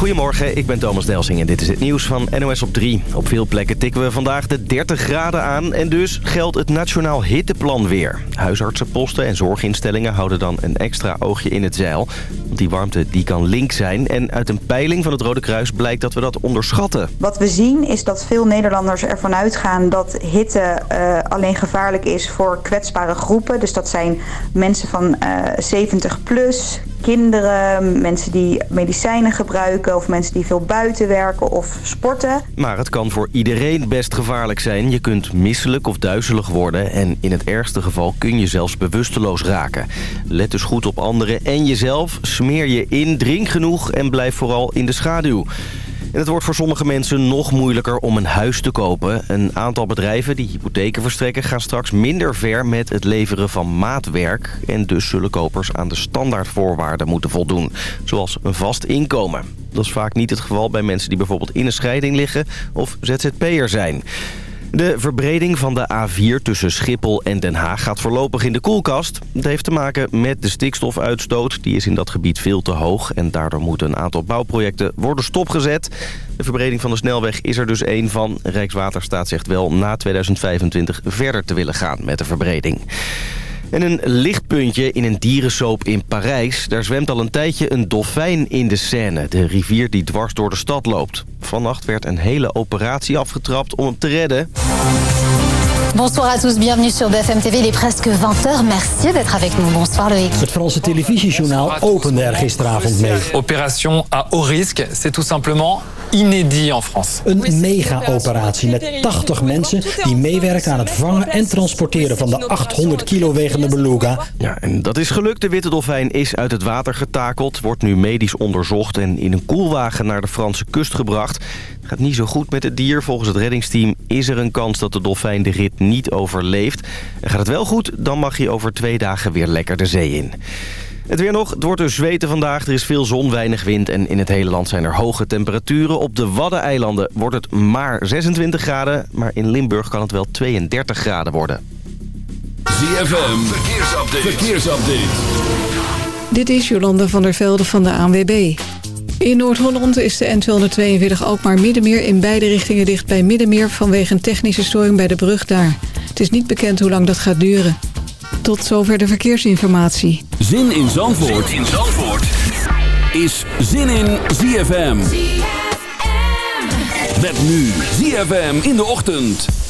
Goedemorgen, ik ben Thomas Delsing en dit is het nieuws van NOS op 3. Op veel plekken tikken we vandaag de 30 graden aan en dus geldt het Nationaal Hitteplan weer. Huisartsenposten en zorginstellingen houden dan een extra oogje in het zeil. Want die warmte die kan link zijn en uit een peiling van het Rode Kruis blijkt dat we dat onderschatten. Wat we zien is dat veel Nederlanders ervan uitgaan dat hitte uh, alleen gevaarlijk is voor kwetsbare groepen. Dus dat zijn mensen van uh, 70 plus, kinderen, mensen die medicijnen gebruiken of mensen die veel buiten werken of sporten. Maar het kan voor iedereen best gevaarlijk zijn. Je kunt misselijk of duizelig worden en in het ergste geval kun je zelfs bewusteloos raken. Let dus goed op anderen en jezelf. Smeer je in, drink genoeg en blijf vooral in de schaduw. En het wordt voor sommige mensen nog moeilijker om een huis te kopen. Een aantal bedrijven die hypotheken verstrekken gaan straks minder ver met het leveren van maatwerk. En dus zullen kopers aan de standaardvoorwaarden moeten voldoen. Zoals een vast inkomen. Dat is vaak niet het geval bij mensen die bijvoorbeeld in een scheiding liggen of ZZP'er zijn. De verbreding van de A4 tussen Schiphol en Den Haag gaat voorlopig in de koelkast. Dat heeft te maken met de stikstofuitstoot. Die is in dat gebied veel te hoog en daardoor moeten een aantal bouwprojecten worden stopgezet. De verbreding van de snelweg is er dus één van. Rijkswaterstaat zegt wel na 2025 verder te willen gaan met de verbreding. En een lichtpuntje in een dierensoop in Parijs. Daar zwemt al een tijdje een dolfijn in de Seine. De rivier die dwars door de stad loopt. Vannacht werd een hele operatie afgetrapt om hem te redden. Bonsoir à tous, bienvenue sur BFM TV. Il est presque 20h. Merci d'être avec nous. Bonsoir Loïc. Het Franse televisiejournaal opende er gisteravond mee. Opération à haut risque, c'est tout simplement inédit en France. Een mega-operatie met 80 mensen die meewerken aan het vangen en transporteren van de 800 kilo wegende beluga. Ja, en dat is gelukt. De witte dolfijn is uit het water getakeld, wordt nu medisch onderzocht en in een koelwagen naar de Franse kust gebracht. Gaat niet zo goed met het dier. Volgens het reddingsteam is er een kans dat de dolfijn de rit niet overleeft. En gaat het wel goed, dan mag hij over twee dagen weer lekker de zee in. Het weer nog, het wordt dus zweten vandaag. Er is veel zon, weinig wind en in het hele land zijn er hoge temperaturen. Op de Waddeneilanden wordt het maar 26 graden, maar in Limburg kan het wel 32 graden worden. ZFM, verkeersupdate. verkeersupdate. Dit is Jolanda van der Velde van de ANWB. In Noord-Holland is de N242 ook maar Middenmeer in beide richtingen dicht bij Middenmeer vanwege een technische storing bij de brug daar. Het is niet bekend hoe lang dat gaat duren. Tot zover de verkeersinformatie. Zin in Zandvoort, zin in Zandvoort. is Zin in ZFM. ZFM. Met nu ZFM in de ochtend.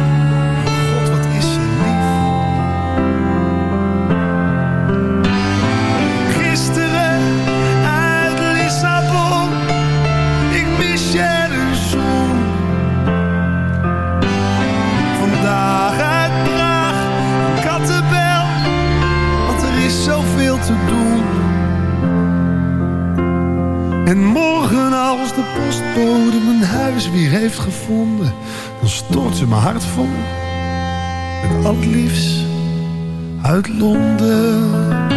Weer heeft gevonden, dan stort ze mijn hart vol met al uit Londen.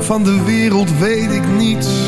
Van de wereld weet ik niets.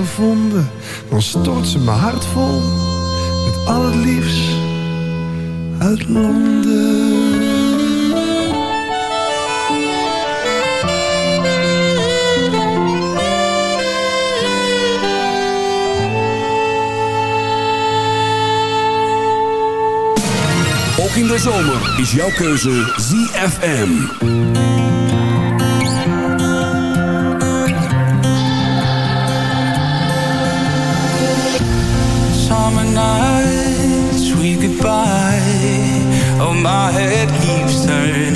Gevonden, dan stort ze mijn hart vol met al het liefst uit Londen. Ook in de zomer is jouw keuze ZFM. My head keeps turning,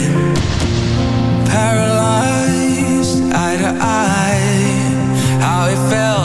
paralyzed, eye to eye. How it felt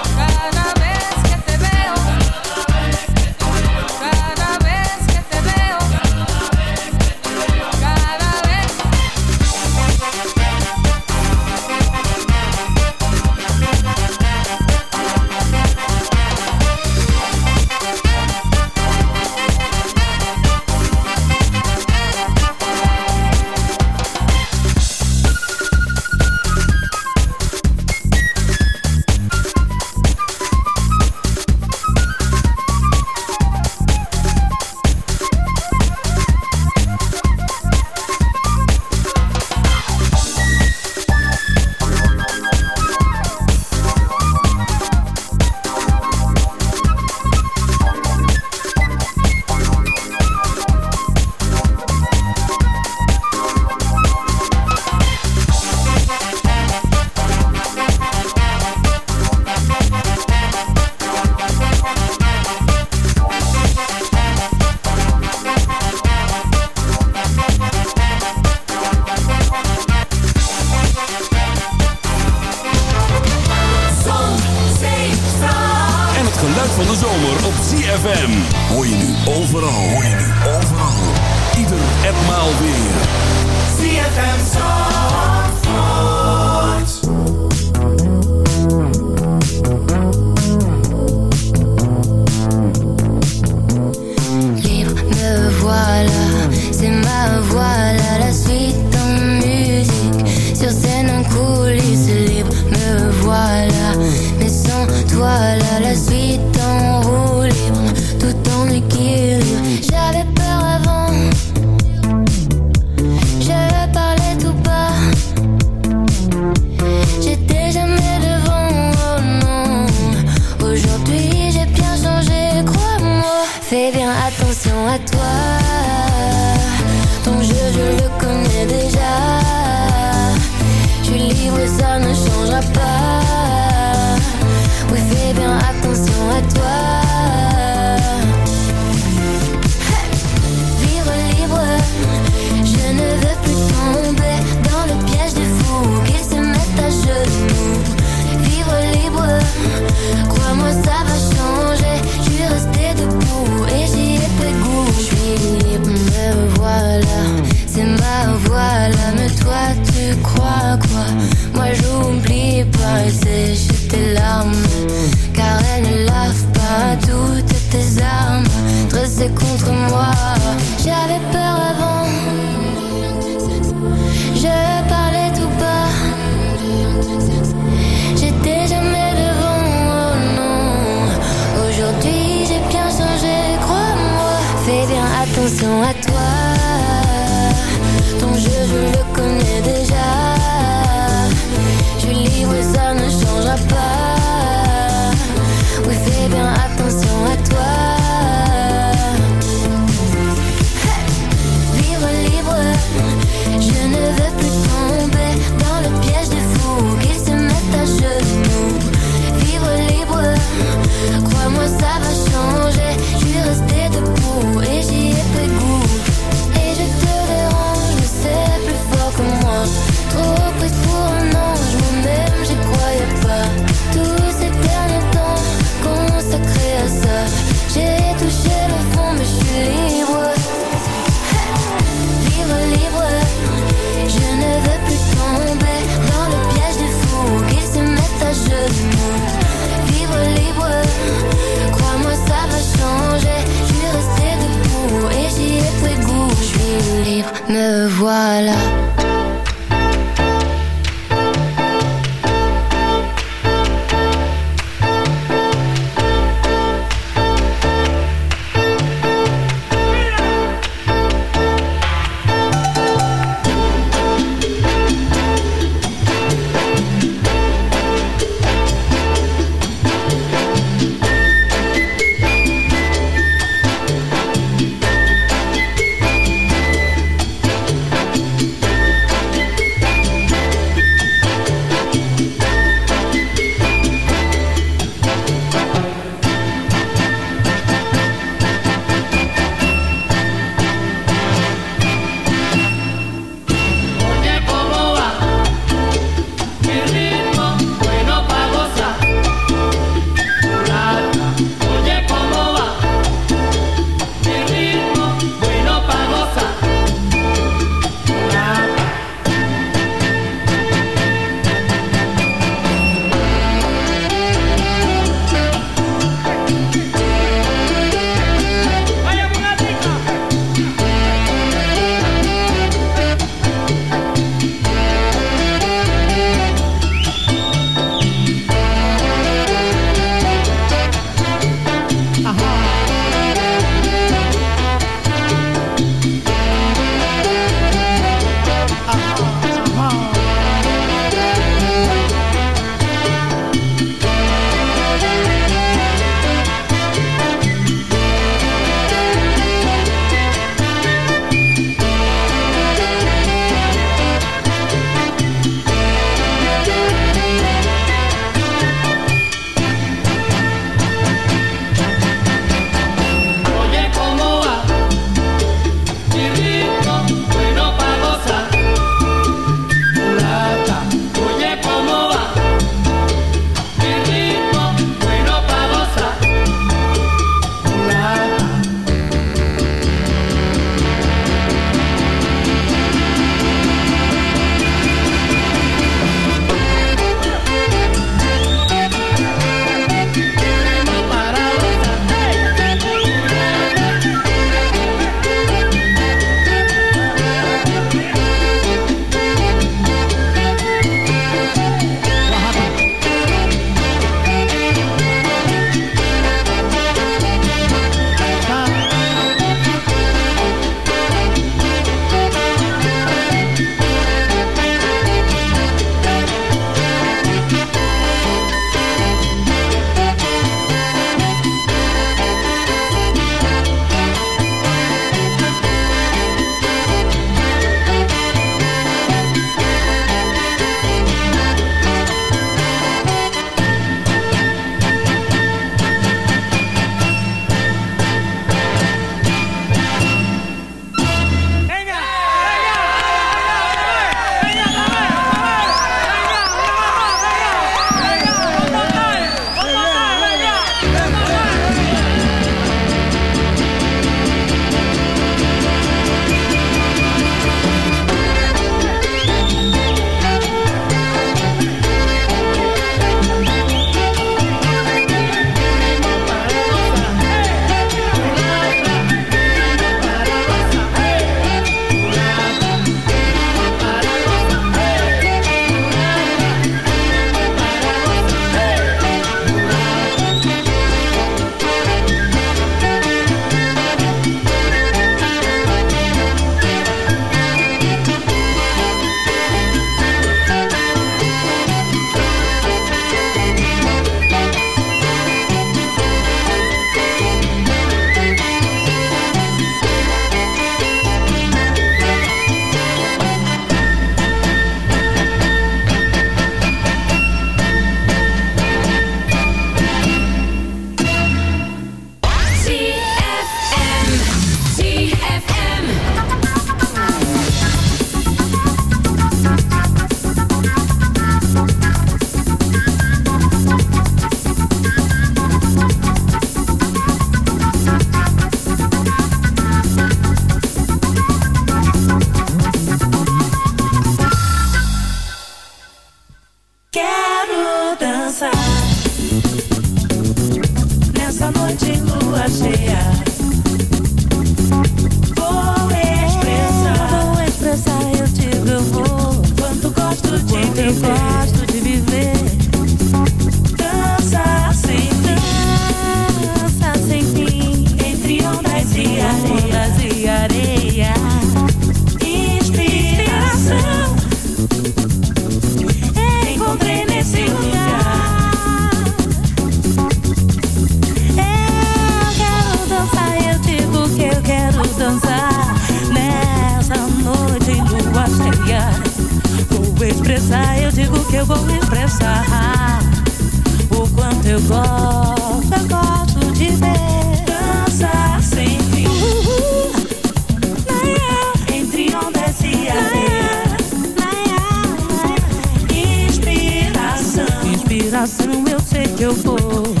Inspiração, eu sei que eu vou.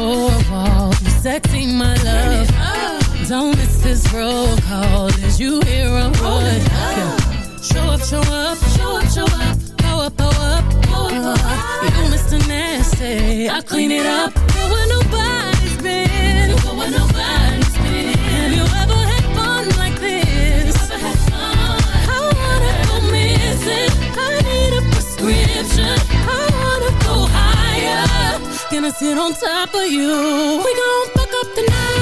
four walls. you're sexy, my love. Don't miss this roll call. Did you hear a word? Show up, show up, show up, show up. Power, up, power up. Uh, you Mr. Nasty, I clean it up. Go where nobody's been. Go where nobody's been. Have you ever had fun like this? I wanna go missing. I need a prescription. Gonna sit on top of you. We gon' fuck up the night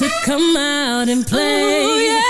to come out and play. Ooh, yeah.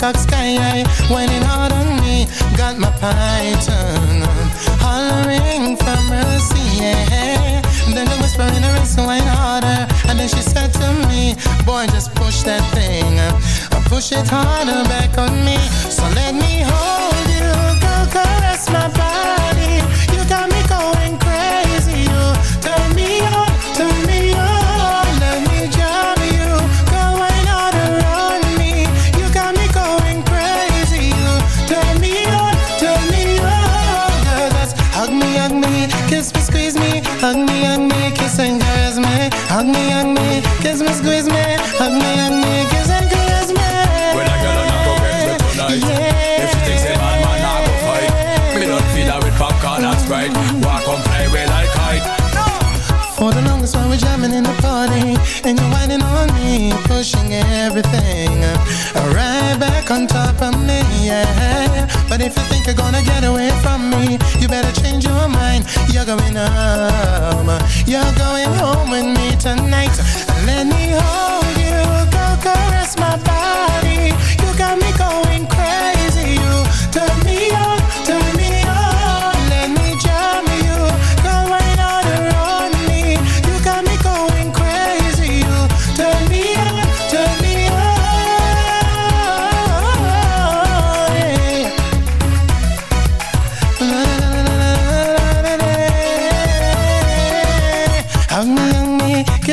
cock sky high, whining hard on me. Got my python hollering for mercy, yeah. Then the whisper in her ear, wrist, whine harder. And then she said to me, boy, just push that thing. Push it harder back on me, so let me hold China. You're going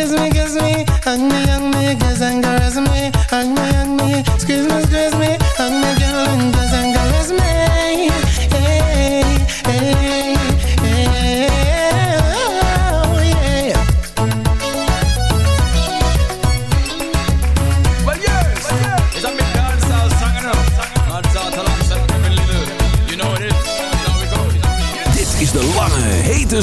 kiss me, kiss me, hug me, hug me, kiss and caress me, hug me, hug me, squeeze me, me.